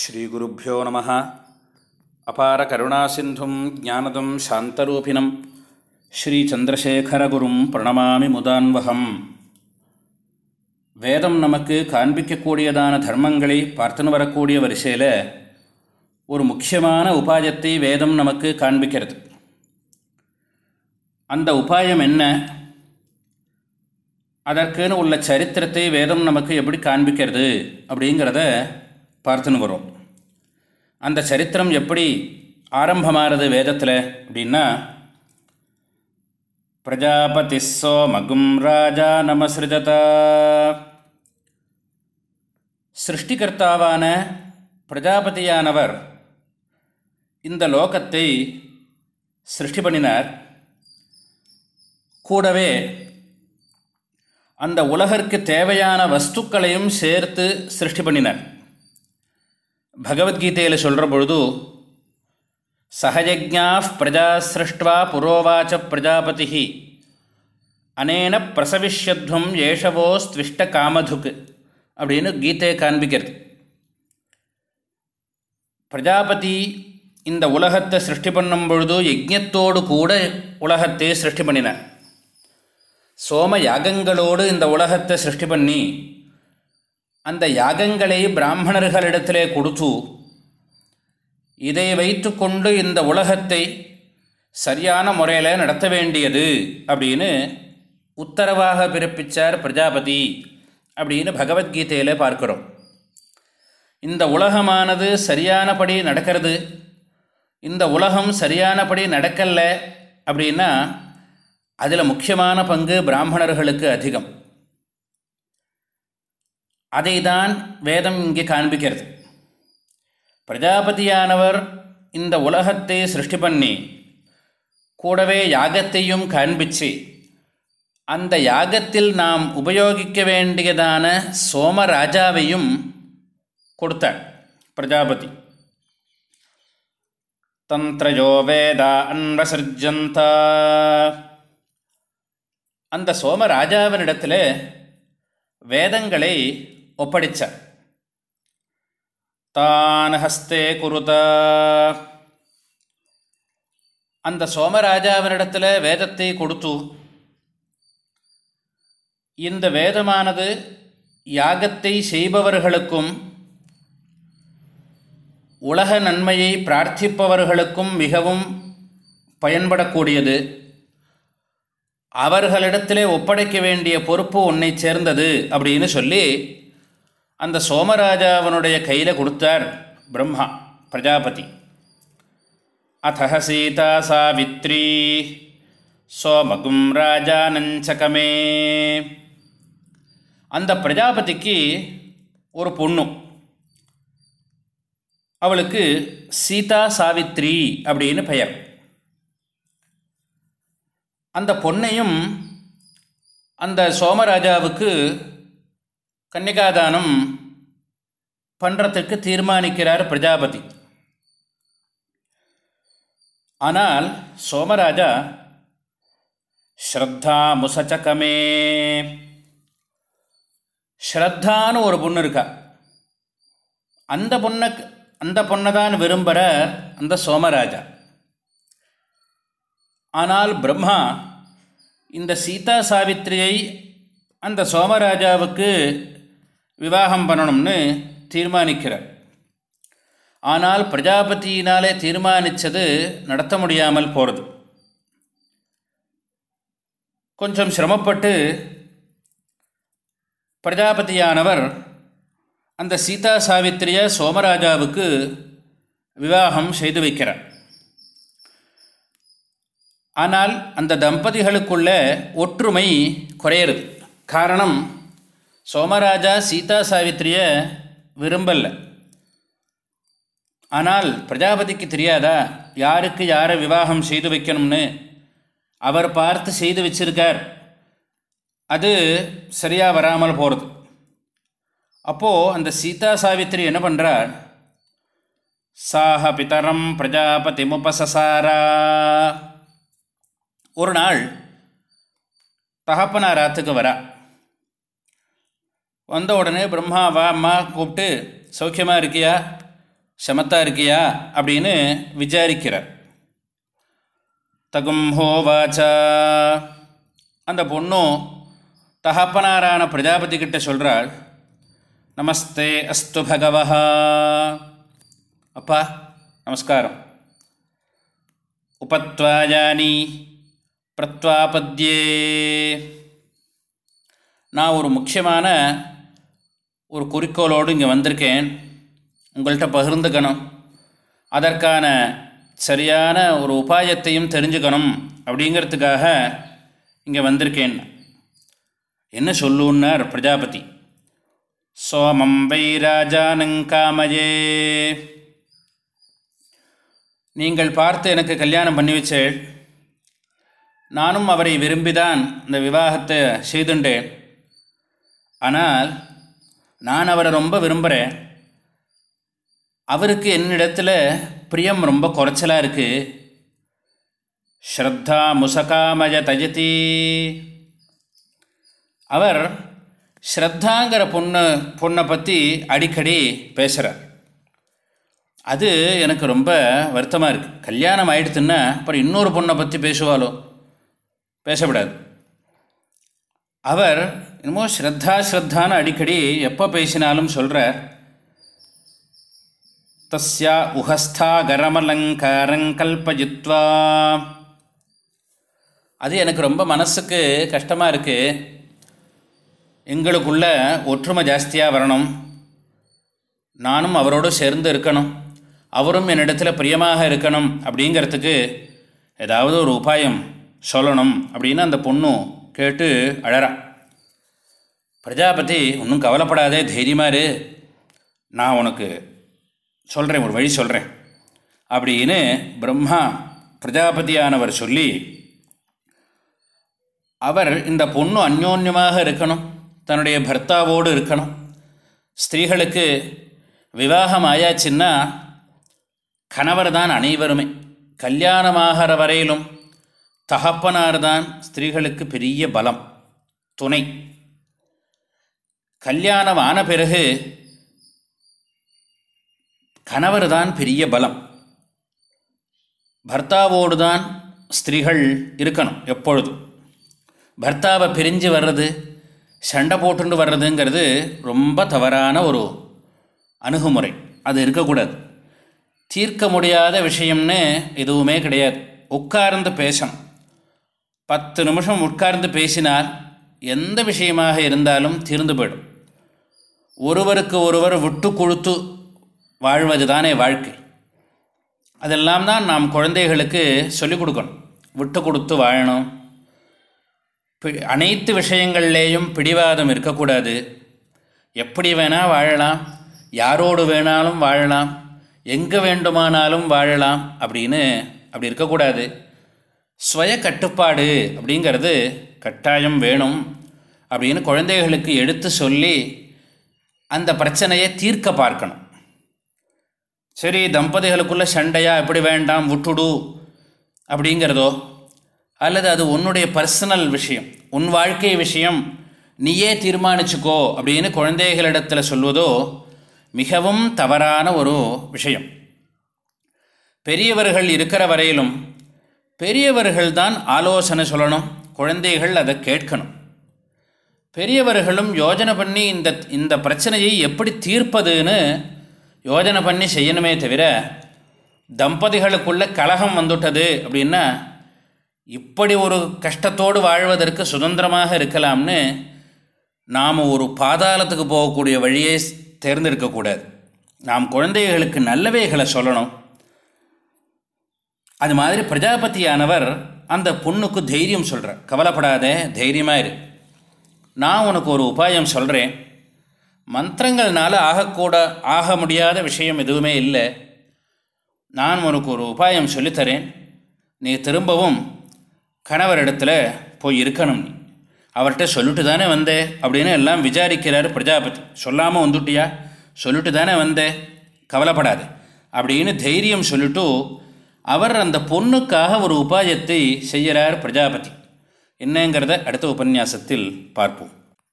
ஸ்ரீகுருப்போ நம. அபார கருணாசிந்தும் ஜானதம் சாந்தரூபிணம். ஸ்ரீச்சந்திரசேகரகுரும் பிரணமாமி முதான்வகம். வேதம் நமக்கு காண்பிக்கக்கூடியதான தர்மங்களை பார்த்துன்னு வரக்கூடிய வரிசையில் ஒரு முக்கியமான உபாயத்தை வேதம் நமக்கு காண்பிக்கிறது. அந்த உபாயம் என்ன? அதற்குன்னு உள்ள சரித்திரத்தை வேதம் நமக்கு எப்படி காண்பிக்கிறது? அப்படிங்கிறத பார்த்துன்னு வரும். அந்த சரித்திரம் எப்படி ஆரம்பமாகிறது வேதத்தில் அப்படின்னா பிரஜாபதி சோமகும் ராஜா நமசிருஜதா சிருஷ்டிகர்த்தாவான பிரஜாபதியானவர் இந்த லோகத்தை சிருஷ்டி பண்ணினார். கூடவே அந்த உலகிற்கு தேவையான வஸ்துக்களையும் சேர்த்து சிருஷ்டி பண்ணினார். பகவத்கீதையில் சொல்கிற பொழுது சகஜஜா பிரஜா சிருஷ்டுவா புரோவாச்ச பிரஜாபதி அனேன பிரசவிஷ்யத்வம் ஏஷவோஸ்துவிஷ்ட காமதுக்கு அப்படின்னு கீதையை காண்பிக்கிறது. பிரஜாபதி இந்த உலகத்தை சிருஷ்டி பண்ணும் பொழுது யஜ்யத்தோடு கூட உலகத்தை சிருஷ்டி பண்ணினார். சோம யாகங்களோடு இந்த உலகத்தை சிருஷ்டி பண்ணி அந்த யாகங்களை பிராமணர்களிடத்திலே கொடுத்து இதை வைத்துக்கொண்டு இந்த உலகத்தை சரியான முறையில் நடத்த வேண்டியது அப்படின்னு உத்தரவாக பிறப்பித்தார் பிரஜாபதி அப்படின்னு பகவத்கீதையில் பார்க்குறோம். இந்த உலகமானது சரியானபடி நடக்கிறது. இந்த உலகம் சரியானபடி நடக்கலை அப்படின்னா அதில் முக்கியமான பங்கு பிராமணர்களுக்கு அதிகம். அதை தான் வேதம் இங்கே காண்பிக்கிறது. பிரஜாபதியானவர் இந்த உலகத்தை சிருஷ்டி பண்ணி கூடவே யாகத்தையும் காண்பிச்சு அந்த யாகத்தில் நாம் உபயோகிக்க வேண்டியதான சோமராஜாவையும் கொடுத்தார் பிரஜாபதி. தந்திரயோ வேதா அன்வசர்ஜந்தா அந்த சோமராஜாவினிடத்தில் வேதங்களை ஒப்படைச்சார் தான் ஹஸ்தே குருத. அந்த சோமராஜாவினிடத்தில் வேதத்தை கொடுத்து இந்த வேதமானது யாகத்தை செய்பவர்களுக்கும் உலக நன்மையை பிரார்த்திப்பவர்களுக்கும் மிகவும் பயன்படக்கூடியது. அவர்களிடத்திலே ஒப்படைக்க வேண்டிய பொறுப்பு உன்னை சேர்ந்தது அப்படின்னு சொல்லி அந்த சோமராஜாவனுடைய கையில் கொடுத்தார் பிரம்மா பிரஜாபதி. அத்த சீதா சாவித்ரி சோமகும் ராஜானஞ்சகமே. அந்த பிரஜாபதிக்கு ஒரு பொண்ணு. அவளுக்கு சீதா சாவித்ரி அப்படின்னு பெயர். அந்த பொண்ணையும் அந்த சோமராஜாவுக்கு கன்னிகாதானம் பண்ணுறதுக்கு தீர்மானிக்கிறார் பிரஜாபதி. ஆனால் சோமராஜா ஸ்ரத்தா முசச்சகமே. ஸ்ரத்தான்னு ஒரு பொண்ணு இருக்கா? அந்த பொண்ணுக்கு அந்த பொண்ணை தான் விரும்புகிறார் அந்த சோமராஜா. ஆனால் பிரம்மா இந்த சீதா சாவித்திரியை அந்த சோமராஜாவுக்கு விவாகம் பண்ணணும்னு தீர்மானிக்கிறார். ஆனால் பிரஜாபதியினாலே தீர்மானித்தது நடத்த முடியாமல் போகிறது கொஞ்சம் சிரமப்பட்டு பிரஜாபதியானவர் அந்த சீதா சாவித்திரியை சோமராஜாவுக்கு விவாகம் செய்து வைக்கிறார். ஆனால் அந்த தம்பதிகளுக்குள்ள ஒற்றுமை குறையிறது. காரணம் சோமராஜா சீதா சாவித்திரியை விரும்பல. ஆனால் பிரஜாபதிக்கு தெரியாதா? யாருக்கு யாரை விவாகம் செய்து வைக்கணும்னு? அவர் பார்த்து செய்து வச்சிருக்கார். அது சரியாக வராமல் போகிறது அப்போது அந்த சீதா சாவித்திரி என்ன பண்ணுறார் சாஹ பிதரம் பிரஜாபதி முபசசாரா. ஒரு நாள் தகப்பனார் ஆற்றுக்கு வரா. வந்த உடனே பிரம்மா வா அம்மா கூப்பிட்டு சௌக்கியமாக இருக்கியா? சமத்தா இருக்கியா? அப்படின்னு விசாரிக்கிறார். தகும் ஹோவாச்சா அந்த பொண்ணும் தகப்பனாரான பிரஜாபதி கிட்ட சொல்கிறாள் நமஸ்தே அஸ்து பகவஹா. அப்பா நமஸ்காரம். உபத்வாயானி பிரத்வாபத்யே. நான் ஒரு முக்கியமான ஒரு குறிக்கோளோடு இங்கே வந்திருக்கேன். உங்கள்கிட்ட பகிர்ந்துக்கணும். அதற்கான சரியான ஒரு உபாயத்தையும் தெரிஞ்சுக்கணும் அப்படிங்கிறதுக்காக இங்கே வந்திருக்கேன். என்ன சொல்லுன்னார் பிரஜாபதி? சோமம் வை ராஜானங்காமயே நீங்கள் பார்த்து எனக்கு கல்யாணம் பண்ணி வச்சேள். நானும் அவரை விரும்பிதான் இந்த விவாகத்தை செய்துண்டேன். ஆனால் நான் அவரை ரொம்ப விரும்புகிறேன் அவருக்கு என்னிடத்தில் பிரியம் ரொம்ப குறைச்சலாக இருக்குது ஸ்ரத்தா முசகாமய தஜதி. அவர் ஸ்ரத்தாங்கிற பொண்ணு பொண்ணை பற்றி அடிக்கடி பேசுகிறார் அது எனக்கு ரொம்ப வருத்தமாக இருக்குது கல்யாணம் ஆயிடுத்துன்னா அப்புறம் இன்னொரு பொண்ணை பற்றி பேசுவாளோ? பேசக்கூடாது அவர் என்னமோ ஸ்ரத்தா ஸ்ரத்தான்னு அடிக்கடி எப்போ பேசினாலும் சொல்கிறார் தஸ்யா உஹஸ்தா கரமலங்காரங்கல்பஜித்வா அது எனக்கு ரொம்ப மனசுக்கு கஷ்டமாக இருக்குது எங்களுக்குள்ள ஒற்றுமை ஜாஸ்தியாக வரணும். நானும் அவரோடு சேர்ந்து இருக்கணும். அவரும் என்னிடத்தில் பிரியமாக இருக்கணும் அப்படிங்கிறதுக்கு ஏதாவது ஒரு உபாயம் சொல்லணும் அப்படின்னு அந்த பொண்ணும் கேட்டு அழறா. பிரஜாபதி ஒன்றும் கவலைப்படாதே தைரியமாக இரு. நான் உனக்கு சொல்கிறேன் ஒரு வழி சொல்கிறேன் அப்படின்னு பிரம்மா பிரஜாபதியானவர் சொல்லி அவர் இந்த பொண்ணு அந்யோன்யமாக இருக்கணும். தன்னுடைய பர்த்தாவோடு இருக்கணும். ஸ்திரீகளுக்கு விவாகம் ஆயாச்சுன்னா கணவர் தான் அனைவருமே. கல்யாணமாகிற வரையிலும் தகப்பனார் தான் ஸ்திரீகளுக்கு பெரிய பலம் துணை. கல்யாணம் ஆன பிறகு கணவர் தான் பெரிய பலம். பர்த்தாவோடு தான் ஸ்திரீகள் இருக்கணும் எப்பொழுதும். பர்த்தாவை பிரிஞ்சு வர்றது சண்டை போட்டுண்டு வர்றதுங்கிறது ரொம்ப தவறான ஒரு அணுகுமுறை. அது இருக்கக்கூடாது. தீர்க்க முடியாத விஷயம்னு எதுவுமே கிடையாது. உட்கார்ந்து பேசணும். பத்து நிமிஷம் உட்கார்ந்து பேசினால் எந்த விஷயமாக இருந்தாலும் தீர்ந்து போயிடும். ஒருவருக்கு ஒருவர் விட்டு கொடுத்து வாழ்வது தானே வாழ்க்கை. அதெல்லாம் தான் நாம் குழந்தைகளுக்கு சொல்லிக் கொடுக்கணும். விட்டு கொடுத்து வாழணும். பி- அனைத்து விஷயங்கள்லேயும் பிடிவாதம் இருக்கக்கூடாது. எப்படி வேணால் வாழலாம். யாரோடு வேணாலும் வாழலாம். எங்கே வேண்டுமானாலும் வாழலாம் அப்படின்னு அப்படி இருக்கக்கூடாது. சுய கட்டுப்பாடு அப்படிங்கிறது கட்டாயம் வேணும் அப்படின்னு குழந்தைகளுக்கு எடுத்து சொல்லி அந்த பிரச்சனையை தீர்க்க பார்க்கணும். சரி தம்பதிகளுக்குள்ள சண்டையா எப்படி வேண்டாம் விட்டுடு அப்படிங்கிறதோ அல்லது அது உன்னுடைய பர்சனல் விஷயம் உன் வாழ்க்கை விஷயம் நீயே தீர்மானிச்சுக்கோ அப்படின்னு குழந்தைகளிடத்தில் சொல்வதோ மிகவும் தவறான ஒரு விஷயம். பெரியவர்கள் இருக்கிற வரையிலும் பெரியவர்கள் தான் ஆலோசனை சொல்லணும் குழந்தைகள் அதை கேட்கணும். பெரியவர்களும் யோஜனை பண்ணி இந்த இந்த பிரச்சனையை எப்படி தீர்ப்பதுன்னு யோஜனை பண்ணி செய்யணுமே தவிர தம்பதிகளுக்குள்ள கலகம் வந்துட்டது அப்படின்னா இப்படி ஒரு கஷ்டத்தோடு வாழ்வதற்கு சுதந்திரமாக இருக்கலாம்னு நாம் ஒரு பாதாளத்துக்கு போகக்கூடிய வழியை தேர்ந்தெடுக்கக்கூடாது. நாம் குழந்தைகளுக்கு நல்லவைகளை சொல்லணும். அது மாதிரி பிரஜாபதியானவர் அந்த பொண்ணுக்கு தைரியம் சொல்கிறார் கவலைப்படாத தைரியமாக இரு. நான் உனக்கு ஒரு உபாயம் சொல்கிறேன் மந்திரங்கள்னால ஆகக்கூட ஆக முடியாத விஷயம் எதுவுமே இல்லை. நான் உனக்கு ஒரு உபாயம் சொல்லித்தரேன். நீ திரும்பவும் கணவரிடத்துல போய் இருக்கணும் நீ. அவர்கிட்ட சொல்லிட்டு தானே வந்தே அப்படின்னு எல்லாம் விசாரிக்கிறார் பிரஜாபதி. சொல்லாமல் வந்துட்டியா? சொல்லிட்டு தானே வந்தே. கவலைப்படாது. அப்படின்னு தைரியம் சொல்லிட்டு அவர் அந்த பொண்ணுக்காக ஒரு உபாயத்தை செய்கிறார் பிரஜாபதி. என்னங்கிறத அடுத்த உபன்யாசத்தில் பார்ப்போம்.